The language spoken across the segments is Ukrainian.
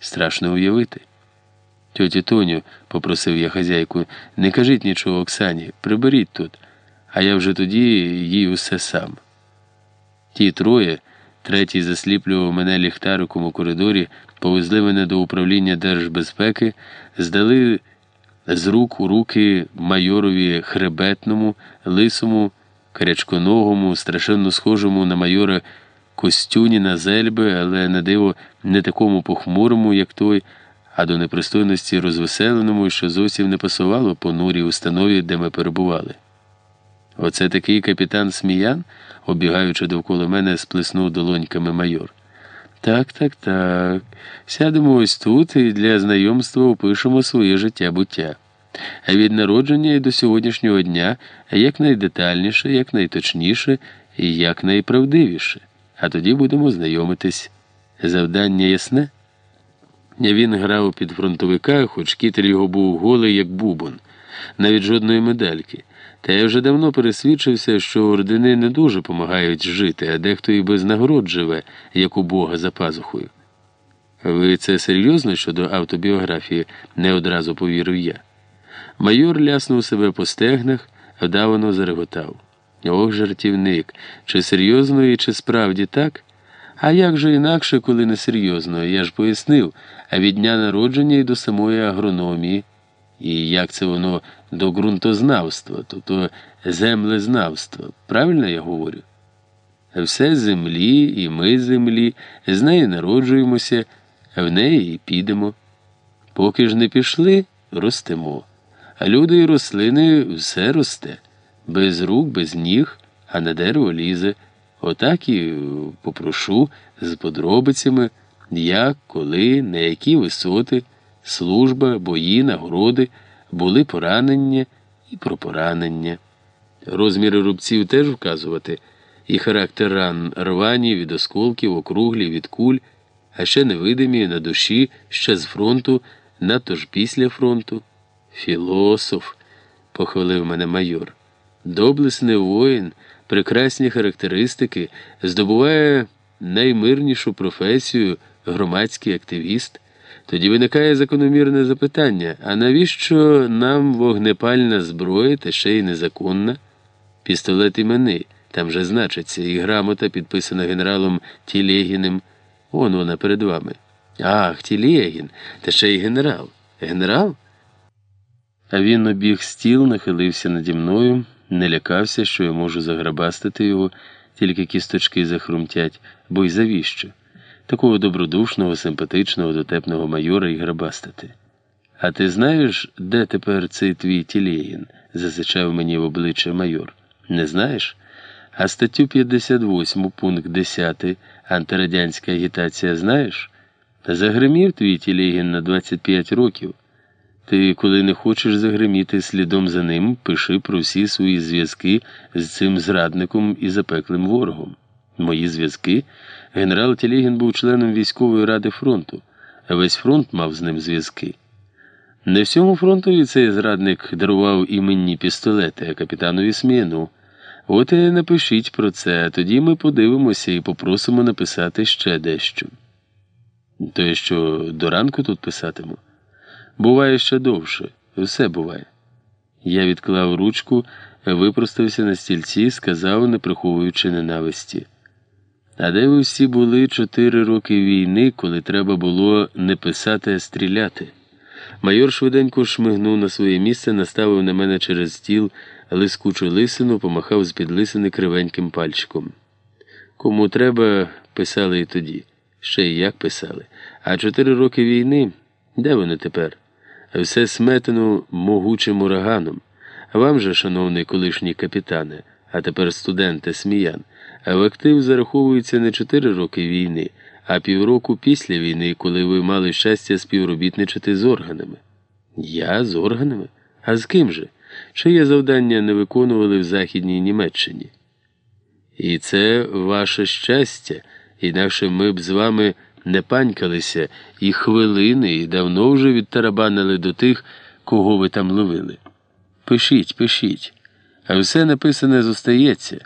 Страшно уявити. Тьоті Тоню, попросив я хазяйку, не кажіть нічого Оксані, приберіть тут, а я вже тоді їй усе сам. Ті троє, третій засліплював мене ліхтариком у коридорі, повезли мене до управління держбезпеки, здали з рук у руки майорові хребетному, лисому, карячконогому, страшенно схожому на майора Костюніна Зельби, але на диво не такому похмурому, як той, а до непристойності розвеселеному, що зовсім не пасувало понурій установі, де ми перебували. Оце такий капітан Сміян, обігаючи довкола мене, сплеснув долоньками майор. Так, так, так. Сядемо ось тут і для знайомства опишемо своє життя буття. А від народження і до сьогоднішнього дня якнайдетальніше, якнайточніше і якнайправдивіше. А тоді будемо знайомитись. Завдання ясне? Він грав під фронтовика, хоч кітер його був голий, як бубон, навіть жодної медальки. Та я вже давно пересвідчився, що ордени не дуже помагають жити, а дехто і без нагород живе, як у Бога за пазухою. Ви це серйозно щодо автобіографії, не одразу повірив я. Майор ляснув себе по стегнах, вдавано зареготав. Ох, жартівник, чи серйозно і чи справді так? А як же інакше, коли не серйозно, я ж пояснив, а від дня народження і до самої агрономії. І як це воно до ґрунтознавства, тобто землезнавства. Правильно я говорю? Все землі, і ми землі, з неї народжуємося, в неї і підемо. Поки ж не пішли, ростемо. А люди і рослини все росте, без рук, без ніг, а на дерево лізе. Отак і попрошу з подробицями, як, коли, на які висоти, служба, бої, нагороди, були поранення і про поранення. Розміри рубців теж вказувати, і характер ран рвані від осколків, округлі від куль, а ще невидимі на душі, ще з фронту, надто ж після фронту. Філософ, похвалив мене майор. Доблесний воїн, прекрасні характеристики, здобуває наймирнішу професію громадський активіст. Тоді виникає закономірне запитання: а навіщо нам вогнепальна зброя та ще й незаконна? Пістолет імени, там же значиться, і грамота, підписана генералом Тілєгіним. Он вона перед вами. Ах, Тілєгін, та ще й генерал. Генерал? А він обіг стіл, нахилився наді мною, не лякався, що я можу заграбастити його, тільки кісточки захрумтять, бо й завіщо? Такого добродушного, симпатичного, дотепного майора й грабастити. А ти знаєш, де тепер цей твій тілєгін? засичав мені в обличчя майор. Не знаєш? А статтю 58, пункт 10, антирадянська агітація знаєш? Загримів твій тілєгін на 25 років. Ти, коли не хочеш загриміти слідом за ним, пиши про всі свої зв'язки з цим зрадником і запеклим ворогом. Мої зв'язки. Генерал Тілігін був членом військової ради фронту, а весь фронт мав з ним зв'язки. Не всьому фронтові цей зрадник дарував іменні пістолети, а капітанові Сміяну. От і напишіть про це, а тоді ми подивимося і попросимо написати ще дещо. То я що до ранку тут писатиму? Буває ще довше, все буває. Я відклав ручку, випростався на стільці, сказав, не приховуючи ненависті. А де ви всі були чотири роки війни, коли треба було не писати, а стріляти? Майор швиденько шмигнув на своє місце, наставив на мене через стіл лискучу лисину, помахав з під лисини кривеньким пальчиком. Кому треба, писали і тоді, ще й як писали. А чотири роки війни, де вони тепер? Все сметено могучим ураганом. Вам же, шановний колишній капітане, а тепер студенте сміян. В актив зараховується не чотири роки війни, а півроку після війни, коли ви мали щастя співробітничати з органами. Я з органами? А з ким же? Чиє завдання не виконували в Західній Німеччині? І це ваше щастя, інакше ми б з вами не панькалися і хвилини, і давно вже відтарабанили до тих, кого ви там ловили. Пишіть, пишіть, а все написане зостається.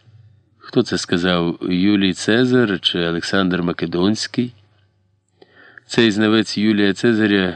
Хто це сказав Юлій Цезар чи Олександр Македонський? Цей знавець Юлія Цезаря